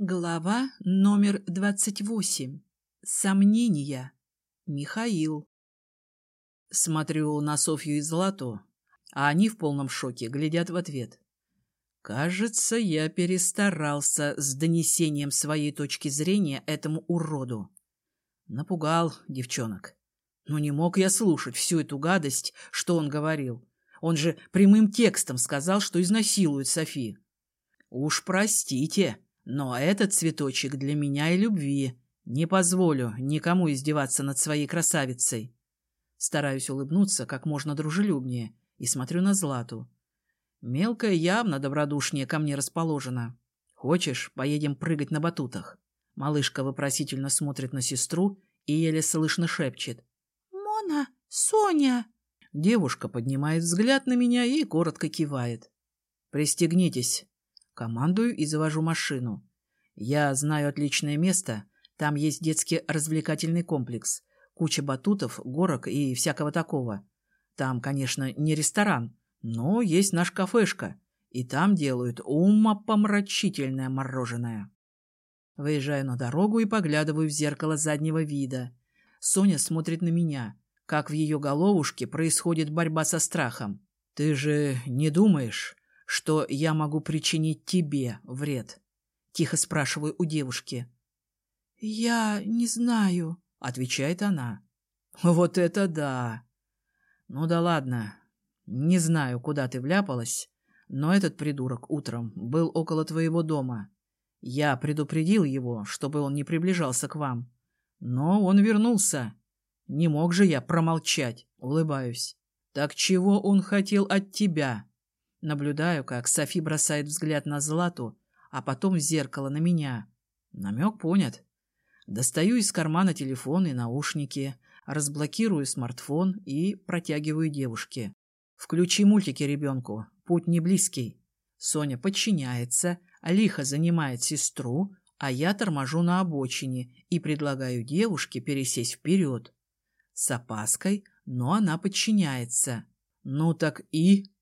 Глава номер двадцать восемь. Сомнения. Михаил. Смотрю на Софью и Злату, а они в полном шоке глядят в ответ. Кажется, я перестарался с донесением своей точки зрения этому уроду. Напугал девчонок. Но не мог я слушать всю эту гадость, что он говорил. Он же прямым текстом сказал, что изнасилует Софи. Уж простите, но этот цветочек для меня и любви. Не позволю никому издеваться над своей красавицей. Стараюсь улыбнуться как можно дружелюбнее и смотрю на Злату. Мелкая явно добродушнее ко мне расположена. Хочешь, поедем прыгать на батутах? Малышка вопросительно смотрит на сестру и еле слышно шепчет. «Мона! Соня!» Девушка поднимает взгляд на меня и коротко кивает. «Пристегнитесь!» Командую и завожу машину. Я знаю отличное место. Там есть детский развлекательный комплекс. Куча батутов, горок и всякого такого. Там, конечно, не ресторан, но есть наш кафешка. И там делают умопомрачительное мороженое. Выезжаю на дорогу и поглядываю в зеркало заднего вида. Соня смотрит на меня, как в ее головушке происходит борьба со страхом. «Ты же не думаешь, что я могу причинить тебе вред? Тихо спрашиваю у девушки. Я не знаю, отвечает она. Вот это да! Ну да ладно. Не знаю, куда ты вляпалась, но этот придурок утром был около твоего дома. Я предупредил его, чтобы он не приближался к вам. Но он вернулся. Не мог же я промолчать, улыбаюсь. Так чего он хотел от тебя? Наблюдаю, как Софи бросает взгляд на Злату, а потом в зеркало на меня. Намек понят. Достаю из кармана телефон и наушники, разблокирую смартфон и протягиваю девушке. Включи мультики ребенку, путь не близкий. Соня подчиняется, лихо занимает сестру, а я торможу на обочине и предлагаю девушке пересесть вперед. С опаской, но она подчиняется. Ну так и...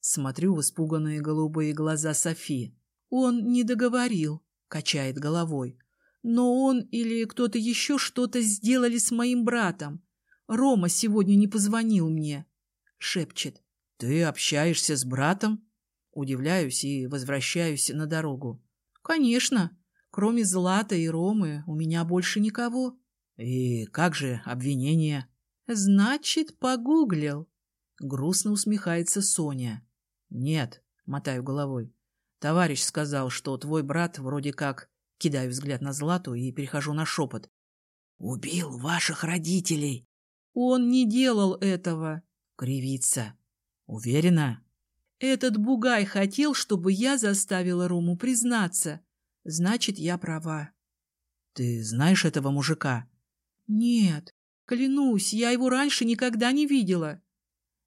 Смотрю в испуганные голубые глаза Софи. Он не договорил, качает головой. Но он или кто-то еще что-то сделали с моим братом. Рома сегодня не позвонил мне. Шепчет. Ты общаешься с братом? Удивляюсь и возвращаюсь на дорогу. Конечно. Кроме Злата и Ромы у меня больше никого. И как же обвинение? Значит, погуглил. Грустно усмехается Соня. «Нет», — мотаю головой. «Товарищ сказал, что твой брат вроде как...» Кидаю взгляд на Злату и перехожу на шепот. «Убил ваших родителей!» «Он не делал этого!» — кривится. «Уверена?» «Этот бугай хотел, чтобы я заставила Рому признаться. Значит, я права». «Ты знаешь этого мужика?» «Нет, клянусь, я его раньше никогда не видела».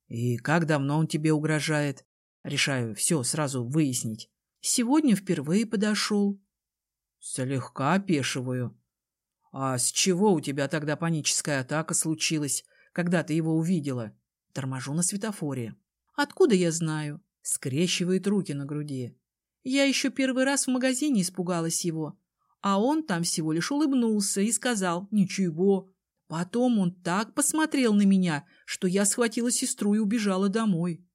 «И как давно он тебе угрожает?» Решаю все сразу выяснить. Сегодня впервые подошел. Слегка опешиваю. А с чего у тебя тогда паническая атака случилась, когда ты его увидела? Торможу на светофоре. Откуда я знаю? Скрещивает руки на груди. Я еще первый раз в магазине испугалась его, а он там всего лишь улыбнулся и сказал «Ничего». Потом он так посмотрел на меня, что я схватила сестру и убежала домой.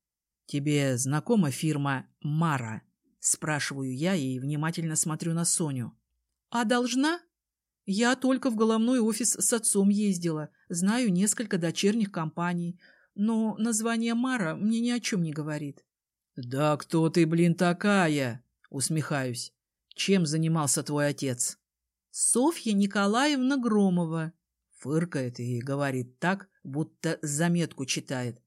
«Тебе знакома фирма «Мара»?» — спрашиваю я и внимательно смотрю на Соню. «А должна?» «Я только в головной офис с отцом ездила, знаю несколько дочерних компаний, но название «Мара» мне ни о чем не говорит». «Да кто ты, блин, такая?» — усмехаюсь. «Чем занимался твой отец?» «Софья Николаевна Громова», — фыркает и говорит так, будто заметку читает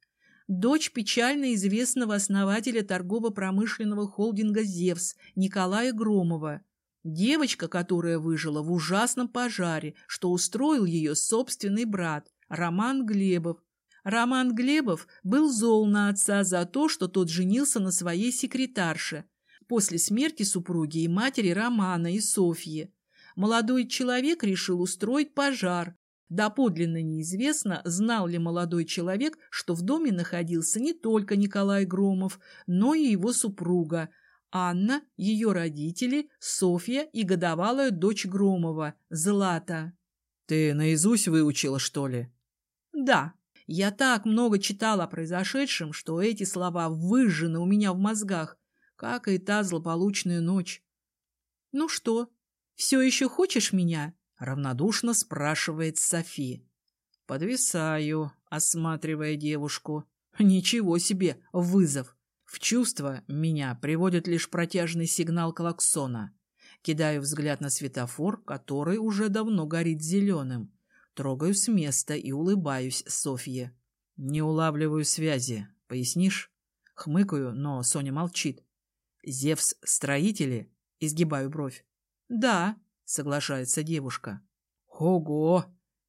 дочь печально известного основателя торгово-промышленного холдинга «Зевс» Николая Громова. Девочка, которая выжила в ужасном пожаре, что устроил ее собственный брат, Роман Глебов. Роман Глебов был зол на отца за то, что тот женился на своей секретарше после смерти супруги и матери Романа и Софьи. Молодой человек решил устроить пожар, Доподлинно неизвестно, знал ли молодой человек, что в доме находился не только Николай Громов, но и его супруга, Анна, ее родители, Софья и годовалая дочь Громова, Злата. Ты наизусть выучила, что ли? Да. Я так много читала о произошедшем, что эти слова выжжены у меня в мозгах, как и та злополучная ночь. Ну что, все еще хочешь меня? Равнодушно спрашивает Софи. Подвисаю, осматривая девушку. Ничего себе, вызов. В чувство меня приводит лишь протяжный сигнал клаксона. Кидаю взгляд на светофор, который уже давно горит зеленым. Трогаю с места и улыбаюсь Софье. Не улавливаю связи. Пояснишь? Хмыкаю, но Соня молчит. Зевс — строители? Изгибаю бровь. Да, соглашается девушка. Ого!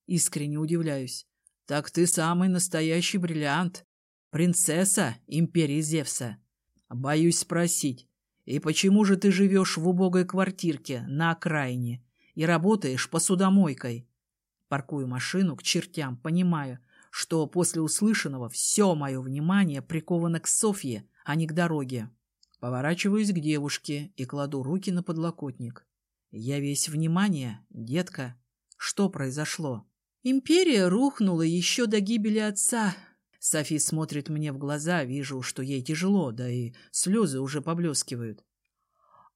Искренне удивляюсь. Так ты самый настоящий бриллиант. Принцесса империи Зевса. Боюсь спросить, и почему же ты живешь в убогой квартирке на окраине и работаешь посудомойкой? Паркую машину к чертям, понимая, что после услышанного все мое внимание приковано к Софье, а не к дороге. Поворачиваюсь к девушке и кладу руки на подлокотник. Я весь внимание, детка. Что произошло? Империя рухнула еще до гибели отца. Софи смотрит мне в глаза, вижу, что ей тяжело, да и слезы уже поблескивают.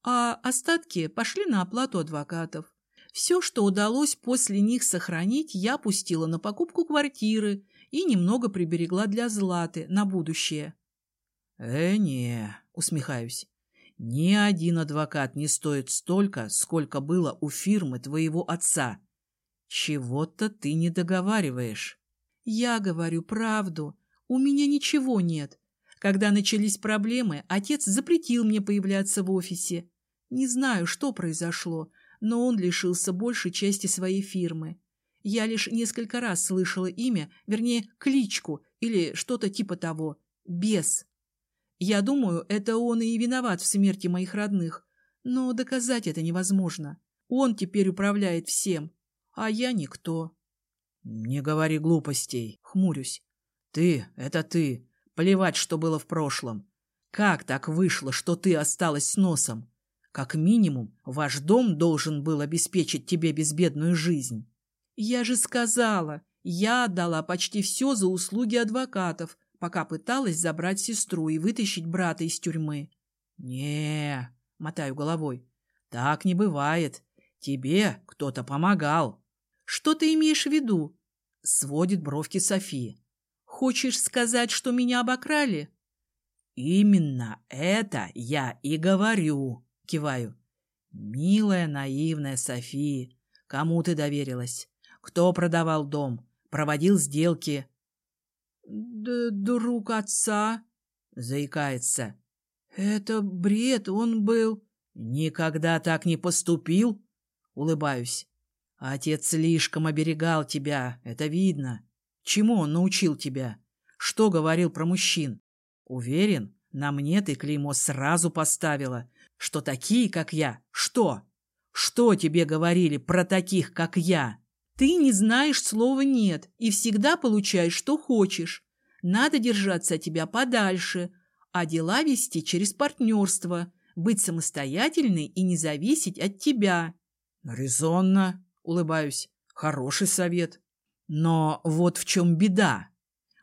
А остатки пошли на оплату адвокатов. Все, что удалось после них сохранить, я пустила на покупку квартиры и немного приберегла для Златы на будущее. «Э, не», — усмехаюсь, — «ни один адвокат не стоит столько, сколько было у фирмы твоего отца. Чего-то ты не договариваешь». Я говорю правду. У меня ничего нет. Когда начались проблемы, отец запретил мне появляться в офисе. Не знаю, что произошло, но он лишился большей части своей фирмы. Я лишь несколько раз слышала имя, вернее, кличку или что-то типа того. Бес. Я думаю, это он и виноват в смерти моих родных, но доказать это невозможно. Он теперь управляет всем, а я никто. «Не говори глупостей», — хмурюсь. «Ты — это ты. Плевать, что было в прошлом. Как так вышло, что ты осталась с носом? Как минимум, ваш дом должен был обеспечить тебе безбедную жизнь». «Я же сказала, я отдала почти все за услуги адвокатов, пока пыталась забрать сестру и вытащить брата из тюрьмы». «Не, — мотаю головой, — так не бывает. Тебе кто-то помогал». Что ты имеешь в виду? Сводит бровки София. Хочешь сказать, что меня обокрали? Именно это я и говорю, киваю. Милая, наивная София, кому ты доверилась? Кто продавал дом? Проводил сделки? Друг отца, заикается. Это бред, он был... Никогда так не поступил? Улыбаюсь. Отец слишком оберегал тебя, это видно. Чему он научил тебя? Что говорил про мужчин? Уверен, на мне ты клеймо сразу поставила, что такие, как я, что? Что тебе говорили про таких, как я? Ты не знаешь слова «нет» и всегда получаешь, что хочешь. Надо держаться от тебя подальше, а дела вести через партнерство, быть самостоятельной и не зависеть от тебя. Резонно. Улыбаюсь. Хороший совет. Но вот в чем беда.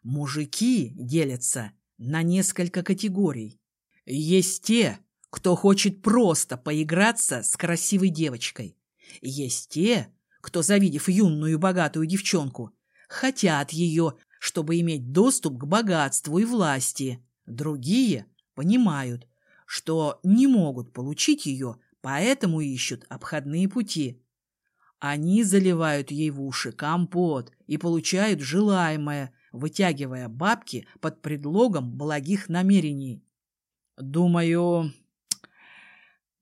Мужики делятся на несколько категорий. Есть те, кто хочет просто поиграться с красивой девочкой. Есть те, кто, завидев юную богатую девчонку, хотят ее, чтобы иметь доступ к богатству и власти. Другие понимают, что не могут получить ее, поэтому ищут обходные пути. Они заливают ей в уши компот и получают желаемое, вытягивая бабки под предлогом благих намерений. Думаю,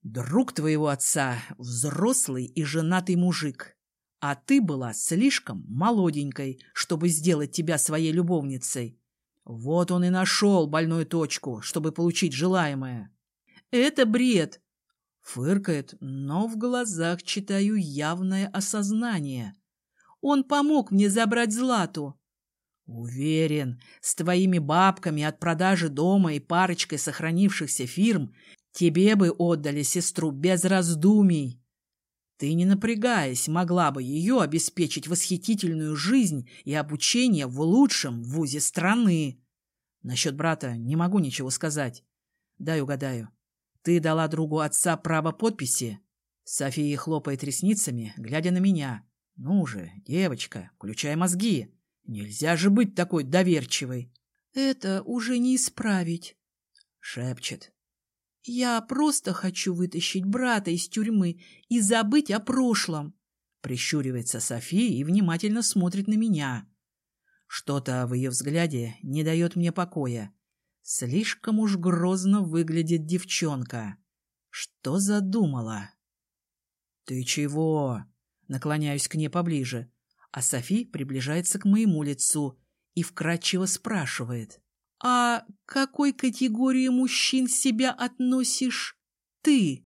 друг твоего отца взрослый и женатый мужик, а ты была слишком молоденькой, чтобы сделать тебя своей любовницей. Вот он и нашел больную точку, чтобы получить желаемое. Это бред, Фыркает, но в глазах читаю явное осознание. Он помог мне забрать Злату. Уверен, с твоими бабками от продажи дома и парочкой сохранившихся фирм Тебе бы отдали сестру без раздумий. Ты, не напрягаясь, могла бы ее обеспечить восхитительную жизнь и обучение в лучшем вузе страны. Насчет брата не могу ничего сказать. Дай угадаю. Ты дала другу отца право подписи? София хлопает ресницами, глядя на меня. Ну же, девочка, включай мозги. Нельзя же быть такой доверчивой. Это уже не исправить. Шепчет. Я просто хочу вытащить брата из тюрьмы и забыть о прошлом. Прищуривается София и внимательно смотрит на меня. Что-то в ее взгляде не дает мне покоя. Слишком уж грозно выглядит девчонка. Что задумала? «Ты чего?» Наклоняюсь к ней поближе, а Софи приближается к моему лицу и вкратчиво спрашивает. «А к какой категории мужчин себя относишь ты?»